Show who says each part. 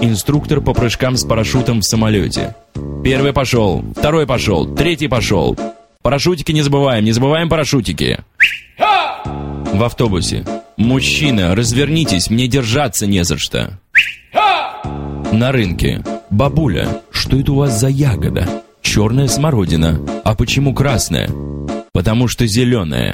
Speaker 1: Инструктор по прыжкам с парашютом в самолете. Первый пошел, второй пошел, третий пошел. Парашютики не забываем, не забываем парашютики. В автобусе. Мужчина, развернитесь, мне держаться не за что. На рынке. Бабуля, что это у вас за ягода? Черная смородина. А почему красная? Потому что зеленая.